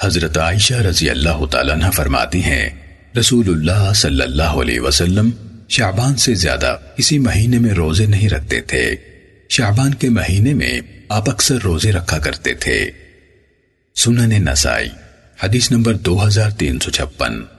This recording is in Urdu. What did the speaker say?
حضرت عائشہ رضی اللہ تعالیٰ عنہ فرماتی ہیں، رسول اللہ صلی اللہ علیہ وسلم شعبان سے زیادہ کسی مہینے میں روزے نہیں رکھتے تھے۔ شعبان کے مہینے میں آپ اکثر روزے رکھا کرتے تھے۔ سنن نسائی، حدیث نمبر دو ہزار تین سو چھپن۔